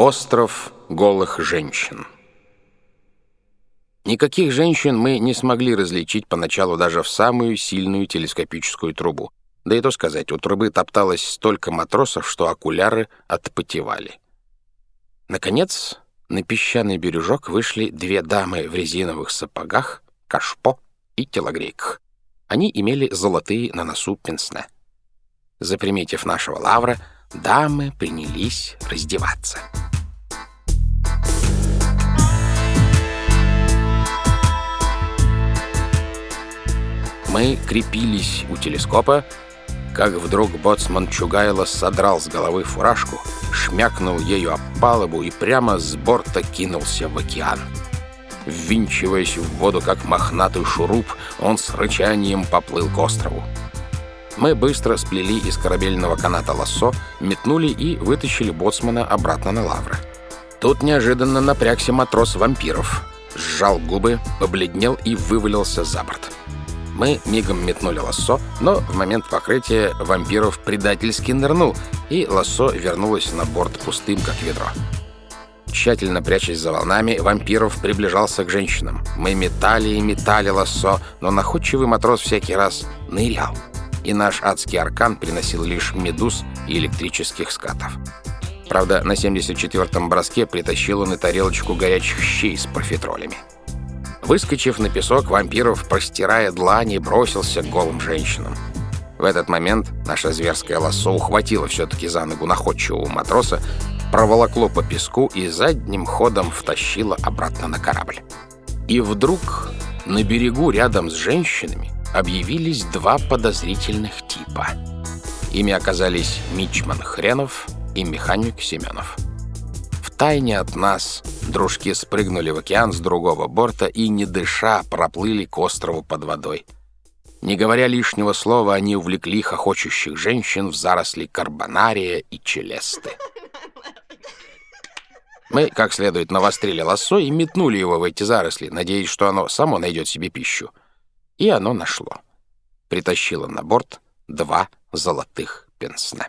Остров голых женщин. Никаких женщин мы не смогли различить поначалу даже в самую сильную телескопическую трубу. Да и то сказать, у трубы топталось столько матросов, что окуляры отпотевали. Наконец, на песчаный бережок вышли две дамы в резиновых сапогах, кашпо и телогрейках. Они имели золотые на носу пенсне. Заприметив нашего лавра, дамы принялись раздеваться. Мы крепились у телескопа, как вдруг боцман Чугайло содрал с головы фуражку, шмякнул ею об палубу и прямо с борта кинулся в океан. Ввинчиваясь в воду, как мохнатый шуруп, он с рычанием поплыл к острову. Мы быстро сплели из корабельного каната лассо, метнули и вытащили боцмана обратно на лавры. Тут неожиданно напрягся матрос вампиров. Сжал губы, побледнел и вывалился за борт. Мы мигом метнули лассо, но в момент покрытия вампиров предательски нырнул, и лассо вернулось на борт пустым, как ведро. Тщательно прячась за волнами, вампиров приближался к женщинам. Мы метали и метали лассо, но находчивый матрос всякий раз нырял. И наш адский аркан приносил лишь медуз и электрических скатов. Правда, на 74-м броске притащил он и тарелочку горячих щей с профитролями. Выскочив на песок, вампиров, простирая длани, бросился к голым женщинам. В этот момент наша зверская лассо ухватила все-таки за ногу находчивого матроса, проволокло по песку и задним ходом втащило обратно на корабль. И вдруг на берегу рядом с женщинами объявились два подозрительных типа. Ими оказались Мичман Хренов и механик Семенов. Втайне от нас Дружки спрыгнули в океан с другого борта и, не дыша, проплыли к острову под водой. Не говоря лишнего слова, они увлекли хохочущих женщин в заросли карбонария и челесты. Мы, как следует, навострили лассо и метнули его в эти заросли, надеясь, что оно само найдет себе пищу. И оно нашло. Притащило на борт два золотых пенсне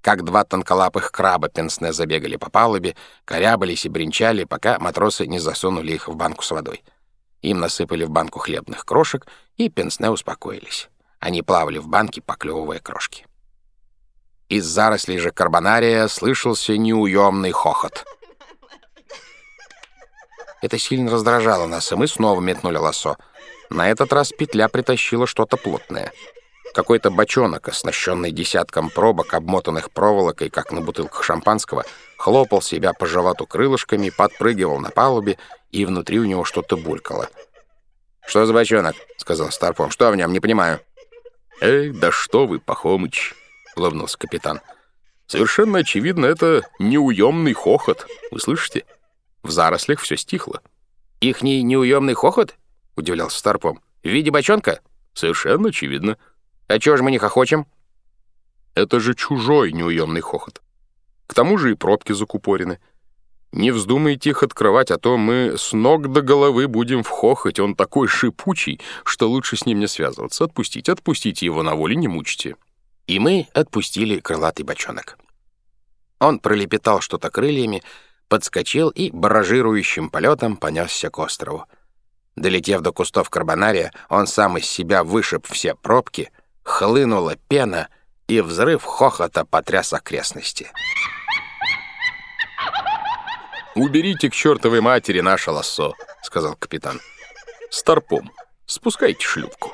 как два тонколапых краба пенсне забегали по палубе, корябались и бренчали, пока матросы не засунули их в банку с водой. Им насыпали в банку хлебных крошек, и пенсне успокоились. Они плавали в банке, поклевывая крошки. Из зарослей же карбонария слышался неуемный хохот. Это сильно раздражало нас, и мы снова метнули лосо. На этот раз петля притащила что-то плотное — какой-то бочонок, оснащенный десятком пробок, обмотанных проволокой, как на бутылках шампанского, хлопал себя по животу крылышками, подпрыгивал на палубе, и внутри у него что-то булькало. «Что за бочонок?» — сказал Старпом. «Что в нем? Не понимаю». «Эй, да что вы, Пахомыч!» — улыбнулся капитан. «Совершенно очевидно, это неуемный хохот. Вы слышите? В зарослях все стихло». «Ихний неуемный хохот?» — удивлялся Старпом. «В виде бочонка?» «Совершенно очевидно». А чего же мы не хохочем? Это же чужой неуемный хохот. К тому же и пробки закупорены. Не вздумайте их открывать, а то мы с ног до головы будем в хохоте. Он такой шипучий, что лучше с ним не связываться. Отпустите, отпустите его на воле, не мучите. И мы отпустили крылатый бочонок. Он пролепетал что-то крыльями, подскочил и баражирующим полетом понесся к острову. Долетев до кустов карбонария, он сам из себя вышиб все пробки — хлынула пена, и взрыв хохота потряс окрестности. «Уберите к чертовой матери наше лассо», — сказал капитан. «Старпом, спускайте шлюпку».